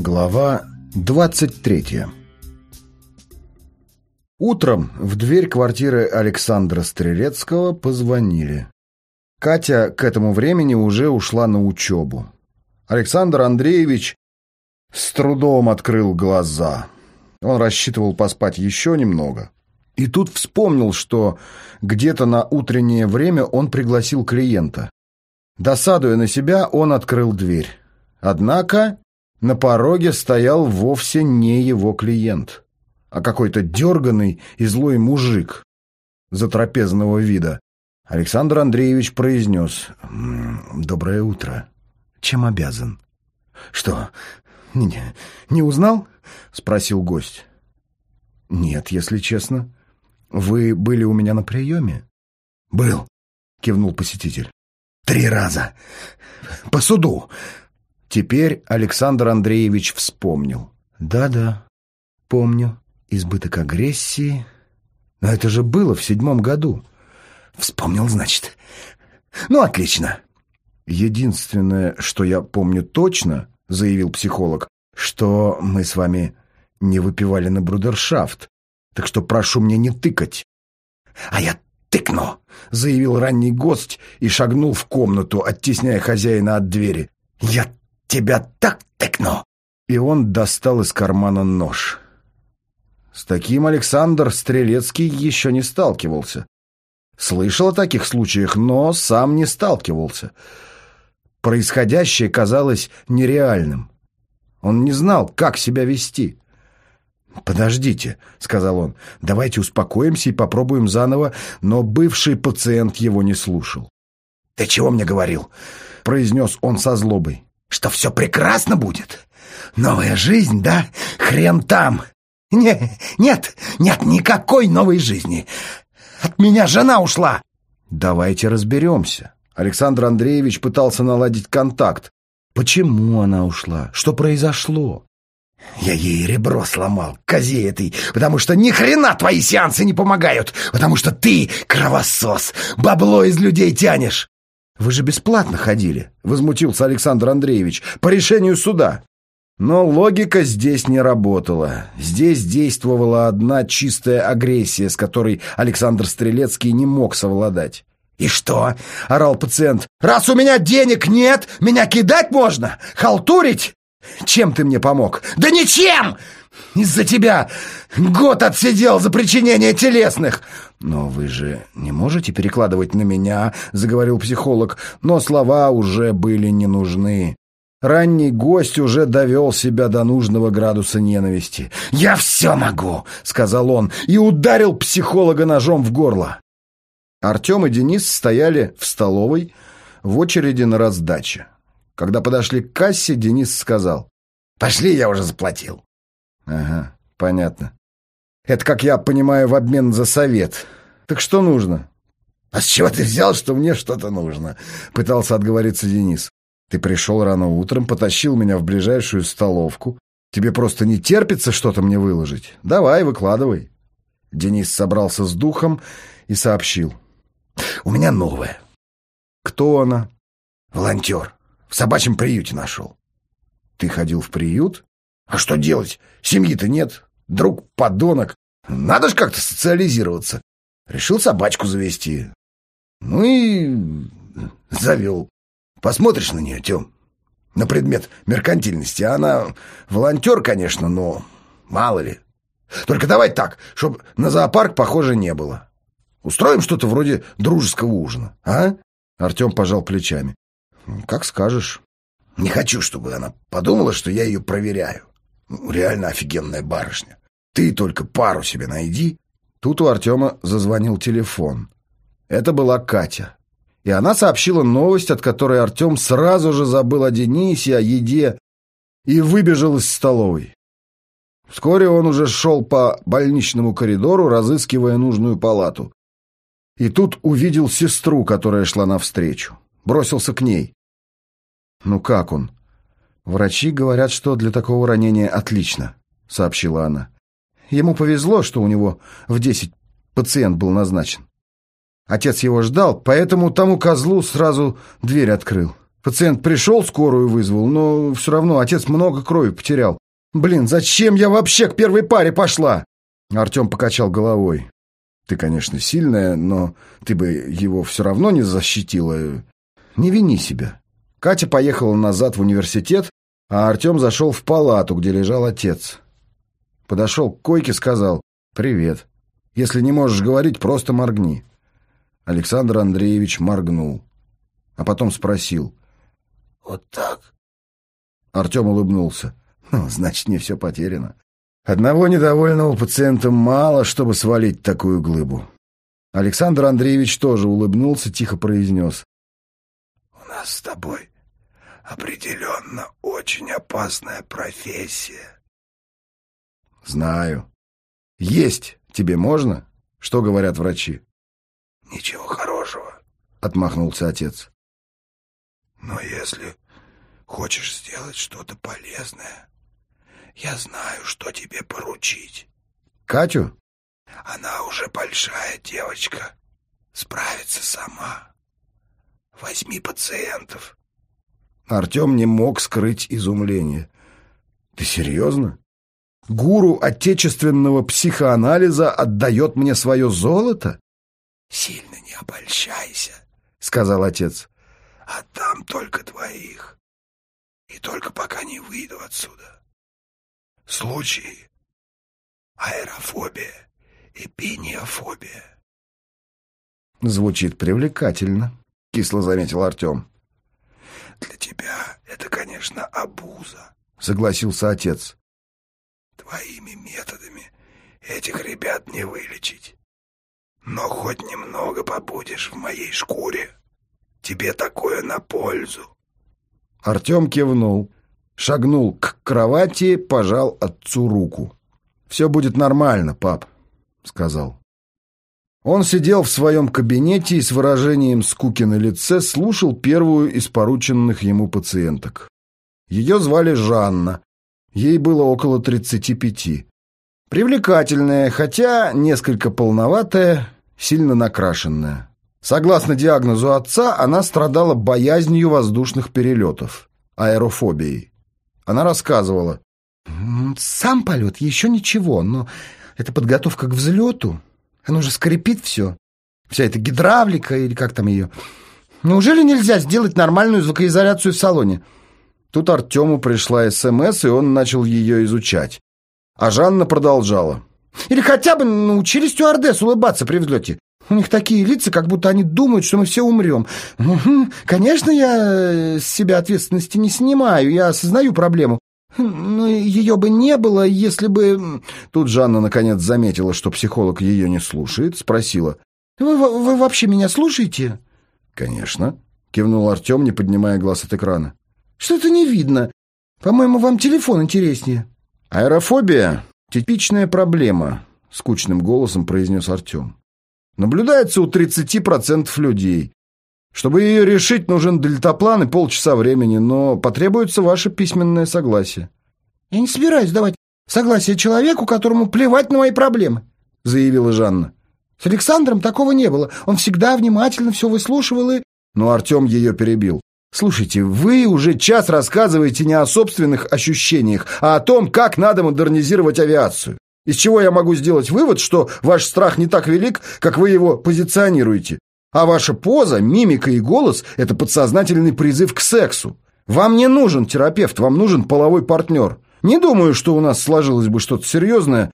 Глава 23 Утром в дверь квартиры Александра Стрелецкого позвонили. Катя к этому времени уже ушла на учебу. Александр Андреевич с трудом открыл глаза. Он рассчитывал поспать еще немного. И тут вспомнил, что где-то на утреннее время он пригласил клиента. Досадуя на себя, он открыл дверь. Однако на пороге стоял вовсе не его клиент, а какой-то дерганный и злой мужик затрапезного вида. Александр Андреевич произнес «Доброе утро. Чем обязан?» «Что, не, не узнал?» — спросил гость. «Нет, если честно. Вы были у меня на приеме?» «Был», — кивнул посетитель. «Три раза. По суду. Теперь Александр Андреевич вспомнил. «Да-да, помню. Избыток агрессии. Но это же было в седьмом году». «Вспомнил, значит. Ну, отлично». «Единственное, что я помню точно, — заявил психолог, — что мы с вами не выпивали на брудершафт, так что прошу мне не тыкать». «А я тыкну!» — заявил ранний гость и шагнул в комнату, оттесняя хозяина от двери. «Я тебя так тыкну!» И он достал из кармана нож. С таким Александр Стрелецкий еще не сталкивался. Слышал о таких случаях, но сам не сталкивался. Происходящее казалось нереальным. Он не знал, как себя вести. «Подождите», — сказал он, — «давайте успокоимся и попробуем заново», но бывший пациент его не слушал. «Ты чего мне говорил?» — произнес он со злобой что все прекрасно будет. Новая жизнь, да? Хрен там. Не, нет, нет никакой новой жизни. От меня жена ушла. Давайте разберемся. Александр Андреевич пытался наладить контакт. Почему она ушла? Что произошло? Я ей ребро сломал, козе этой, потому что ни хрена твои сеансы не помогают, потому что ты кровосос, бабло из людей тянешь. «Вы же бесплатно ходили», — возмутился Александр Андреевич, — «по решению суда». Но логика здесь не работала. Здесь действовала одна чистая агрессия, с которой Александр Стрелецкий не мог совладать. «И что?» — орал пациент. «Раз у меня денег нет, меня кидать можно? Халтурить? Чем ты мне помог?» «Да ничем! Из-за тебя год отсидел за причинение телесных!» «Но вы же не можете перекладывать на меня», — заговорил психолог, но слова уже были не нужны. Ранний гость уже довел себя до нужного градуса ненависти. «Я все могу!» — сказал он и ударил психолога ножом в горло. Артем и Денис стояли в столовой в очереди на раздаче. Когда подошли к кассе, Денис сказал. «Пошли, я уже заплатил». «Ага, понятно. Это, как я понимаю, в обмен за совет. Так что нужно?» «А с чего ты взял, что мне что-то нужно?» Пытался отговориться Денис. «Ты пришел рано утром, потащил меня в ближайшую столовку. Тебе просто не терпится что-то мне выложить? Давай, выкладывай». Денис собрался с духом и сообщил. «У меня новая». «Кто она?» «Волонтер. В собачьем приюте нашел». «Ты ходил в приют?» «А что делать? Семьи-то нет друг подонок. Надо же как-то социализироваться. Решил собачку завести. Ну и завел. Посмотришь на нее, Тем, на предмет меркантильности. Она волонтер, конечно, но мало ли. Только давай так, чтобы на зоопарк похоже не было. Устроим что-то вроде дружеского ужина, а? Артем пожал плечами. Как скажешь. Не хочу, чтобы она подумала, что я ее проверяю. Реально офигенная барышня. Ты только пару себе найди. Тут у Артема зазвонил телефон. Это была Катя. И она сообщила новость, от которой Артем сразу же забыл о Денисе, о еде и выбежал из столовой. Вскоре он уже шел по больничному коридору, разыскивая нужную палату. И тут увидел сестру, которая шла навстречу. Бросился к ней. «Ну как он?» «Врачи говорят, что для такого ранения отлично», — сообщила она. Ему повезло, что у него в десять пациент был назначен. Отец его ждал, поэтому тому козлу сразу дверь открыл. Пациент пришел, скорую вызвал, но все равно отец много крови потерял. Блин, зачем я вообще к первой паре пошла? Артем покачал головой. Ты, конечно, сильная, но ты бы его все равно не защитила. Не вини себя. Катя поехала назад в университет, а Артем зашел в палату, где лежал отец. Подошел к койке, сказал «Привет». Если не можешь говорить, просто моргни. Александр Андреевич моргнул, а потом спросил. «Вот так?» Артем улыбнулся. «Ну, значит, не все потеряно. Одного недовольного пациента мало, чтобы свалить такую глыбу». Александр Андреевич тоже улыбнулся, тихо произнес. «У нас с тобой определенно очень опасная профессия». «Знаю. Есть тебе можно? Что говорят врачи? Ничего хорошего, отмахнулся отец. Но если хочешь сделать что-то полезное, я знаю, что тебе поручить. Катю? Она уже большая девочка. Справится сама. Возьми пациентов. Артем не мог скрыть изумление. Ты серьезно? Гуру отечественного психоанализа отдает мне свое золото? — Сильно не обольщайся, — сказал отец. — Отдам только двоих. И только пока не выйду отсюда. Случаи аэрофобия и пениофобия. Звучит привлекательно, — кисло заметил Артем. Для тебя это, конечно, обуза, — согласился отец. Твоими методами этих ребят не вылечить. Но хоть немного побудешь в моей шкуре. Тебе такое на пользу. Артем кивнул, шагнул к кровати, пожал отцу руку. «Все будет нормально, пап», — сказал. Он сидел в своем кабинете и с выражением скуки на лице слушал первую из порученных ему пациенток. Ее звали Жанна, Ей было около 35. Привлекательная, хотя несколько полноватая, сильно накрашенная. Согласно диагнозу отца, она страдала боязнью воздушных перелетов, аэрофобией. Она рассказывала. «Сам полет еще ничего, но это подготовка к взлету. Оно же скрипит все. Вся эта гидравлика или как там ее. Неужели нельзя сделать нормальную звукоизоляцию в салоне?» Тут Артему пришла СМС, и он начал ее изучать. А Жанна продолжала. «Или хотя бы научились стюардесс улыбаться при взлете. У них такие лица, как будто они думают, что мы все умрем. Конечно, я с себя ответственности не снимаю, я осознаю проблему. Ее бы не было, если бы...» Тут Жанна наконец заметила, что психолог ее не слушает, спросила. «Вы, вы вообще меня слушаете?» «Конечно», — кивнул Артем, не поднимая глаз от экрана. Что-то не видно. По-моему, вам телефон интереснее. Аэрофобия — типичная проблема, — скучным голосом произнес Артем. Наблюдается у 30% людей. Чтобы ее решить, нужен дельтаплан и полчаса времени, но потребуется ваше письменное согласие. «Я не собираюсь давать согласие человеку, которому плевать на мои проблемы», — заявила Жанна. «С Александром такого не было. Он всегда внимательно все выслушивал и...» Но Артем ее перебил. Слушайте, вы уже час рассказываете не о собственных ощущениях, а о том, как надо модернизировать авиацию. Из чего я могу сделать вывод, что ваш страх не так велик, как вы его позиционируете. А ваша поза, мимика и голос – это подсознательный призыв к сексу. Вам не нужен терапевт, вам нужен половой партнер. Не думаю, что у нас сложилось бы что-то серьезное,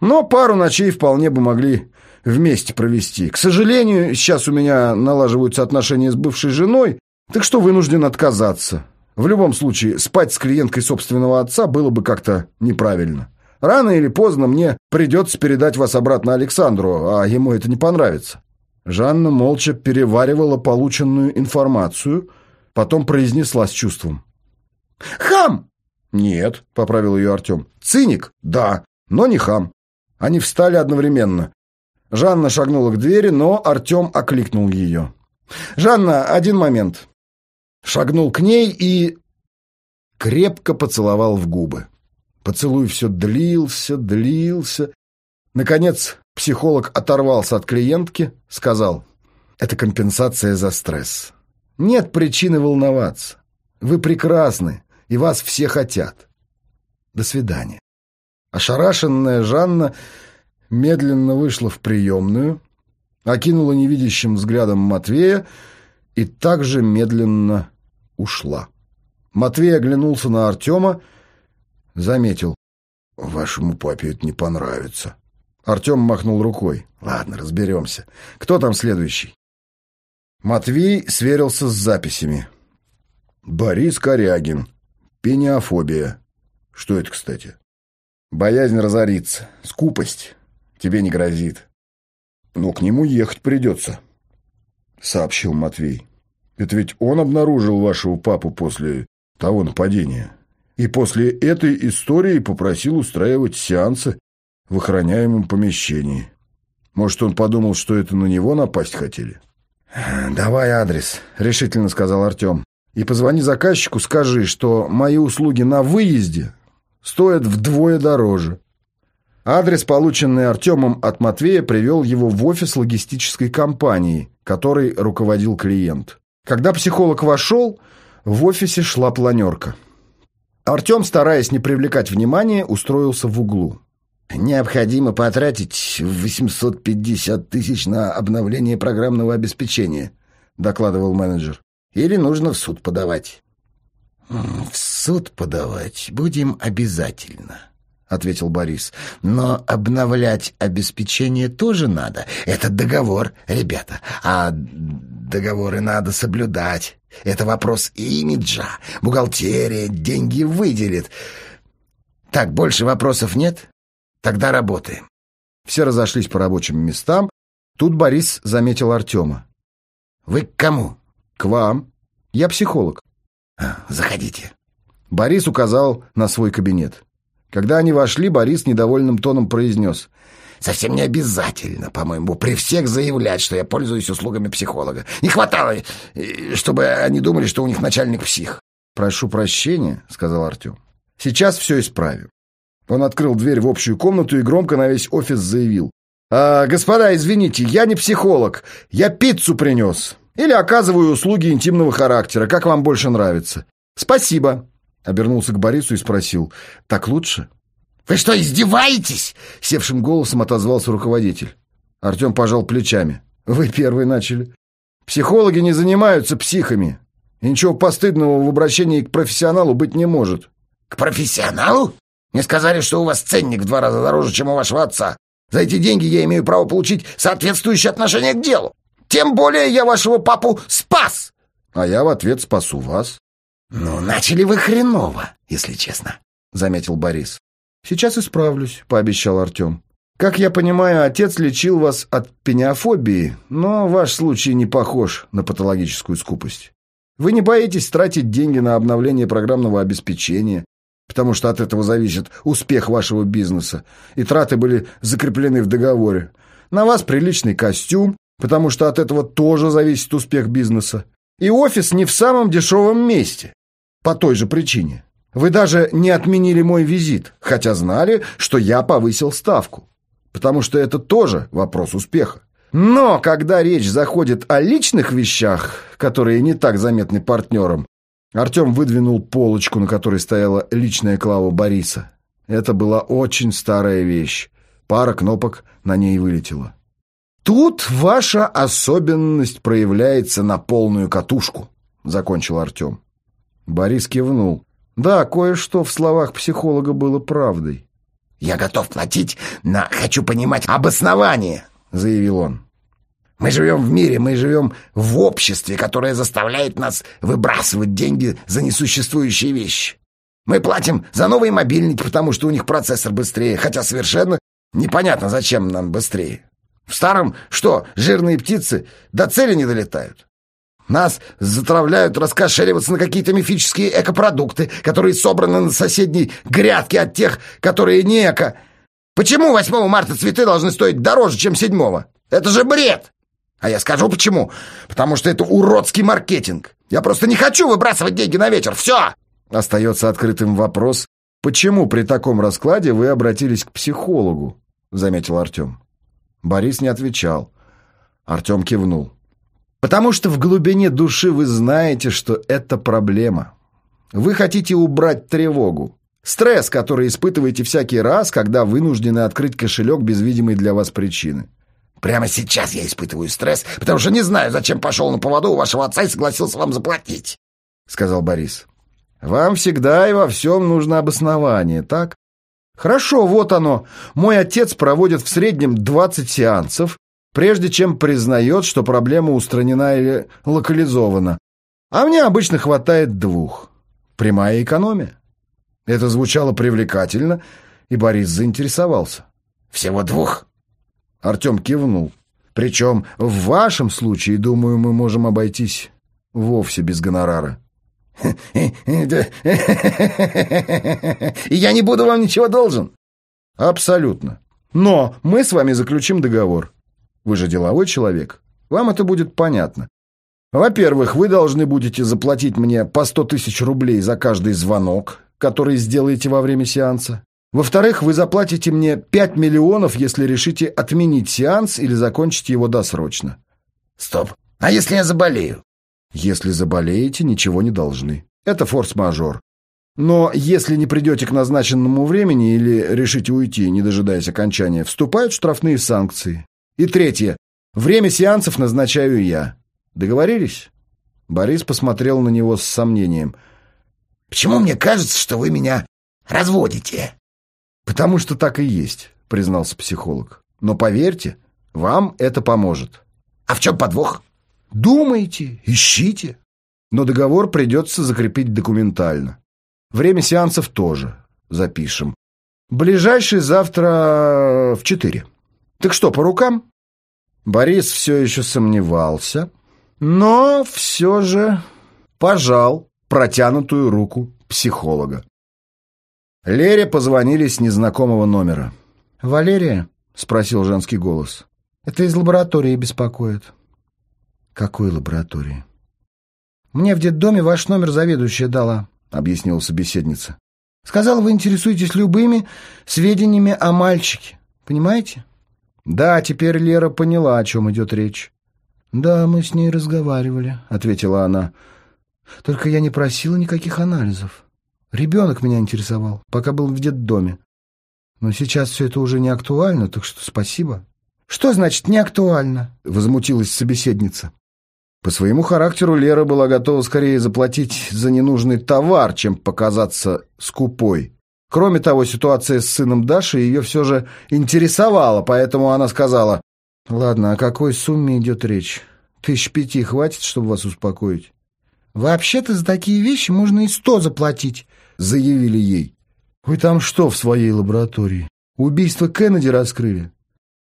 но пару ночей вполне бы могли вместе провести. К сожалению, сейчас у меня налаживаются отношения с бывшей женой, так что вынужден отказаться. В любом случае, спать с клиенткой собственного отца было бы как-то неправильно. Рано или поздно мне придется передать вас обратно Александру, а ему это не понравится». Жанна молча переваривала полученную информацию, потом произнесла с чувством. «Хам!» «Нет», — поправил ее Артем. «Циник?» «Да, но не хам». Они встали одновременно. Жанна шагнула к двери, но Артем окликнул ее. «Жанна, один момент шагнул к ней и крепко поцеловал в губы. Поцелуй все длился, длился. Наконец психолог оторвался от клиентки, сказал, «Это компенсация за стресс. Нет причины волноваться. Вы прекрасны, и вас все хотят. До свидания. Ошарашенная Жанна медленно вышла в приемную, окинула невидящим взглядом Матвея и также медленно ушла. Матвей оглянулся на Артема, заметил. «Вашему папе это не понравится». Артем махнул рукой. «Ладно, разберемся. Кто там следующий?» Матвей сверился с записями. «Борис Корягин. Пениофобия. Что это, кстати?» «Боязнь разориться. Скупость. Тебе не грозит. Но к нему ехать придется», — сообщил Матвей. «Это ведь он обнаружил вашего папу после того нападения. И после этой истории попросил устраивать сеансы в охраняемом помещении. Может, он подумал, что это на него напасть хотели? «Давай адрес», — решительно сказал Артем. «И позвони заказчику, скажи, что мои услуги на выезде стоят вдвое дороже». Адрес, полученный Артемом от Матвея, привел его в офис логистической компании, которой руководил клиент. Когда психолог вошел, в офисе шла планерка. Артем, стараясь не привлекать внимания, устроился в углу. «Необходимо потратить 850 тысяч на обновление программного обеспечения», — докладывал менеджер. «Или нужно в суд подавать». «В суд подавать будем обязательно», — ответил Борис. «Но обновлять обеспечение тоже надо. Это договор, ребята. А договоры надо соблюдать. Это вопрос имиджа. Бухгалтерия деньги выделит. Так, больше вопросов нет? Тогда работаем. Все разошлись по рабочим местам. Тут Борис заметил Артема. «Вы к кому?» «К вам. Я психолог». А, «Заходите». Борис указал на свой кабинет. Когда они вошли, Борис недовольным тоном произнес. «Совсем не обязательно, по-моему, при всех заявлять, что я пользуюсь услугами психолога. Не хватало, э, чтобы они думали, что у них начальник псих». «Прошу прощения», — сказал Артем. «Сейчас все исправим». Он открыл дверь в общую комнату и громко на весь офис заявил. «А, «Господа, извините, я не психолог. Я пиццу принес. Или оказываю услуги интимного характера, как вам больше нравится. Спасибо». Обернулся к Борису и спросил. «Так лучше?» «Вы что, издеваетесь?» Севшим голосом отозвался руководитель. Артем пожал плечами. «Вы первые начали. Психологи не занимаются психами. И ничего постыдного в обращении к профессионалу быть не может». «К профессионалу?» Мне сказали, что у вас ценник в два раза дороже, чем у вашего отца. За эти деньги я имею право получить соответствующее отношение к делу. Тем более я вашего папу спас. А я в ответ спасу вас. Ну, начали вы хреново, если честно, заметил Борис. Сейчас исправлюсь, пообещал Артем. Как я понимаю, отец лечил вас от пениофобии, но ваш случай не похож на патологическую скупость. Вы не боитесь тратить деньги на обновление программного обеспечения, потому что от этого зависит успех вашего бизнеса, и траты были закреплены в договоре. На вас приличный костюм, потому что от этого тоже зависит успех бизнеса. И офис не в самом дешевом месте. По той же причине. Вы даже не отменили мой визит, хотя знали, что я повысил ставку. Потому что это тоже вопрос успеха. Но когда речь заходит о личных вещах, которые не так заметны партнерам, Артем выдвинул полочку, на которой стояла личная клава Бориса. Это была очень старая вещь. Пара кнопок на ней вылетела. «Тут ваша особенность проявляется на полную катушку», — закончил Артем. Борис кивнул. Да, кое-что в словах психолога было правдой. «Я готов платить, но хочу понимать обоснование», — заявил он. Мы живем в мире, мы живем в обществе, которое заставляет нас выбрасывать деньги за несуществующие вещи. Мы платим за новые мобильники, потому что у них процессор быстрее, хотя совершенно непонятно, зачем нам быстрее. В старом что, жирные птицы до цели не долетают? Нас затравляют раскошеливаться на какие-то мифические экопродукты, которые собраны на соседней грядке от тех, которые не эко. Почему 8 марта цветы должны стоить дороже, чем 7? Это же бред! А я скажу почему. Потому что это уродский маркетинг. Я просто не хочу выбрасывать деньги на ветер. Все!» Остается открытым вопрос, почему при таком раскладе вы обратились к психологу, заметил Артем. Борис не отвечал. Артем кивнул. Потому что в глубине души вы знаете, что это проблема. Вы хотите убрать тревогу. Стресс, который испытываете всякий раз, когда вынуждены открыть кошелек без видимой для вас причины. Прямо сейчас я испытываю стресс, потому что не знаю, зачем пошел на поводу у вашего отца и согласился вам заплатить, — сказал Борис. Вам всегда и во всем нужно обоснование, так? Хорошо, вот оно. Мой отец проводит в среднем 20 сеансов, прежде чем признает, что проблема устранена или локализована. А мне обычно хватает двух. Прямая экономия. Это звучало привлекательно, и Борис заинтересовался. «Всего двух?» Артем кивнул. «Причем в вашем случае, думаю, мы можем обойтись вовсе без гонорара». «И я не буду вам ничего должен?» «Абсолютно. Но мы с вами заключим договор. Вы же деловой человек. Вам это будет понятно. Во-первых, вы должны будете заплатить мне по сто тысяч рублей за каждый звонок, который сделаете во время сеанса. Во-вторых, вы заплатите мне пять миллионов, если решите отменить сеанс или закончить его досрочно. Стоп. А если я заболею? Если заболеете, ничего не должны. Это форс-мажор. Но если не придете к назначенному времени или решите уйти, не дожидаясь окончания, вступают штрафные санкции. И третье. Время сеансов назначаю я. Договорились? Борис посмотрел на него с сомнением. «Почему мне кажется, что вы меня разводите?» «Потому что так и есть», — признался психолог. «Но поверьте, вам это поможет». «А в чем подвох?» Думайте, ищите. Но договор придется закрепить документально. Время сеансов тоже запишем. Ближайший завтра в четыре. Так что, по рукам? Борис все еще сомневался, но все же пожал протянутую руку психолога. Лере позвонили с незнакомого номера. «Валерия?» — спросил женский голос. «Это из лаборатории беспокоит». «Какой лаборатории?» «Мне в детдоме ваш номер заведующая дала», — объяснила собеседница. «Сказала, вы интересуетесь любыми сведениями о мальчике. Понимаете?» «Да, теперь Лера поняла, о чем идет речь». «Да, мы с ней разговаривали», — ответила она. «Только я не просила никаких анализов. Ребенок меня интересовал, пока был в детдоме. Но сейчас все это уже не актуально, так что спасибо». «Что значит «не актуально»?» — возмутилась собеседница. По своему характеру Лера была готова скорее заплатить за ненужный товар, чем показаться скупой. Кроме того, ситуация с сыном Даши ее все же интересовала, поэтому она сказала, «Ладно, о какой сумме идет речь? Тысяч пяти хватит, чтобы вас успокоить?» «Вообще-то за такие вещи можно и сто заплатить», — заявили ей. «Вы там что в своей лаборатории? Убийство Кеннеди раскрыли?»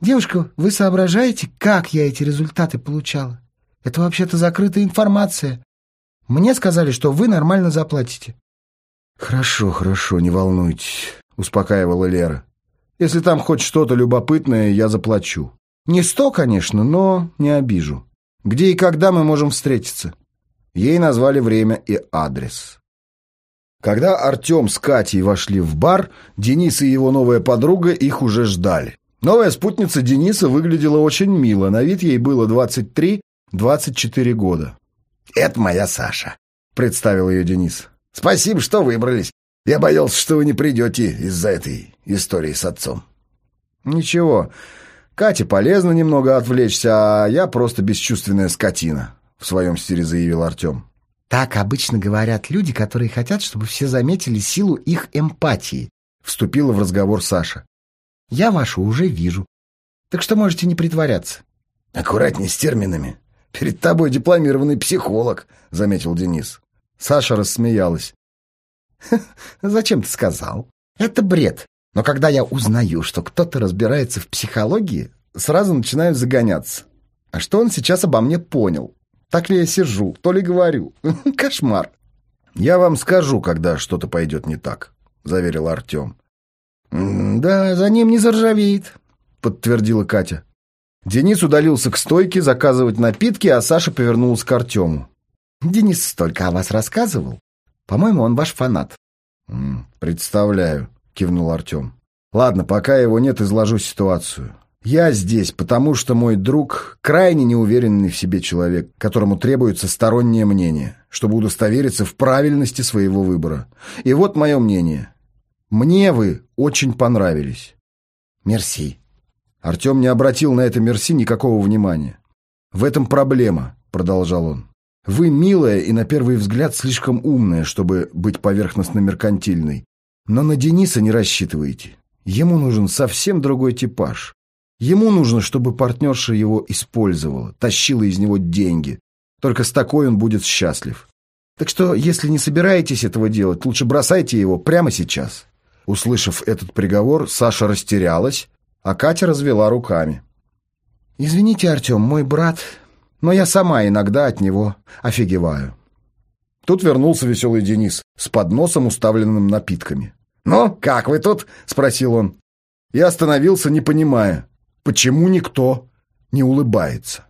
«Девушка, вы соображаете, как я эти результаты получала? Это вообще-то закрытая информация. Мне сказали, что вы нормально заплатите». «Хорошо, хорошо, не волнуйтесь», — успокаивала Лера. «Если там хоть что-то любопытное, я заплачу. Не сто, конечно, но не обижу. Где и когда мы можем встретиться?» Ей назвали время и адрес. Когда Артем с Катей вошли в бар, Денис и его новая подруга их уже ждали. Новая спутница Дениса выглядела очень мило, на вид ей было 23 24 года. «Это моя Саша», — представил ее Денис. «Спасибо, что выбрались. Я боялся, что вы не придете из-за этой истории с отцом». «Ничего. Кате полезно немного отвлечься, а я просто бесчувственная скотина», — в своем стиле заявил Артем. «Так обычно говорят люди, которые хотят, чтобы все заметили силу их эмпатии», — вступила в разговор Саша. «Я вашу уже вижу. Так что можете не притворяться». «Аккуратней с терминами», «Перед тобой дипломированный психолог», — заметил Денис. Саша рассмеялась. «Зачем ты сказал? Это бред. Но когда я узнаю, что кто-то разбирается в психологии, сразу начинаю загоняться. А что он сейчас обо мне понял? Так ли я сижу, то ли говорю? Кошмар!» «Я вам скажу, когда что-то пойдет не так», — заверил Артем. «Да, за ним не заржавеет», — подтвердила Катя. Денис удалился к стойке заказывать напитки, а Саша повернулась к Артему. «Денис столько о вас рассказывал. По-моему, он ваш фанат». «Представляю», — кивнул Артем. «Ладно, пока его нет, изложу ситуацию. Я здесь, потому что мой друг – крайне неуверенный в себе человек, которому требуется стороннее мнение, чтобы удостовериться в правильности своего выбора. И вот мое мнение. Мне вы очень понравились. Мерси. Артем не обратил на это мерси никакого внимания. «В этом проблема», — продолжал он. «Вы милая и, на первый взгляд, слишком умная, чтобы быть поверхностно-меркантильной. Но на Дениса не рассчитывайте. Ему нужен совсем другой типаж. Ему нужно, чтобы партнерша его использовала, тащила из него деньги. Только с такой он будет счастлив. Так что, если не собираетесь этого делать, лучше бросайте его прямо сейчас». Услышав этот приговор, Саша растерялась, а Катя развела руками. «Извините, Артем, мой брат, но я сама иногда от него офигеваю». Тут вернулся веселый Денис с подносом, уставленным напитками. «Ну, как вы тут?» — спросил он. Я остановился, не понимая, почему никто не улыбается.